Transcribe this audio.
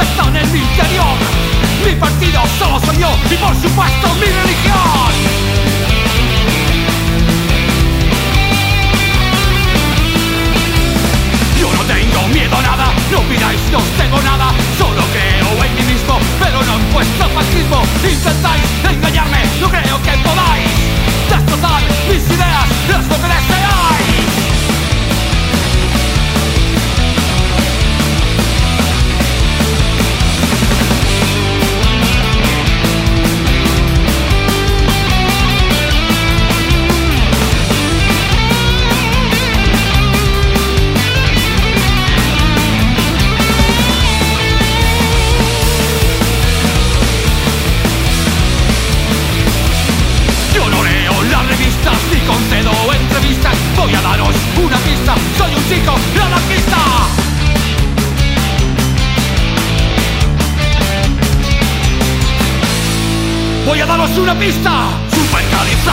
Están en mi interior. Mi partido solo soy yo y por supuesto mi religión. Yo no tengo miedo a nada, no pidáis, no tengo nada Solo creo en mí mismo, pero no en vuestro fascismo Intentáis Voy a daros una pista. Supercalifragilístico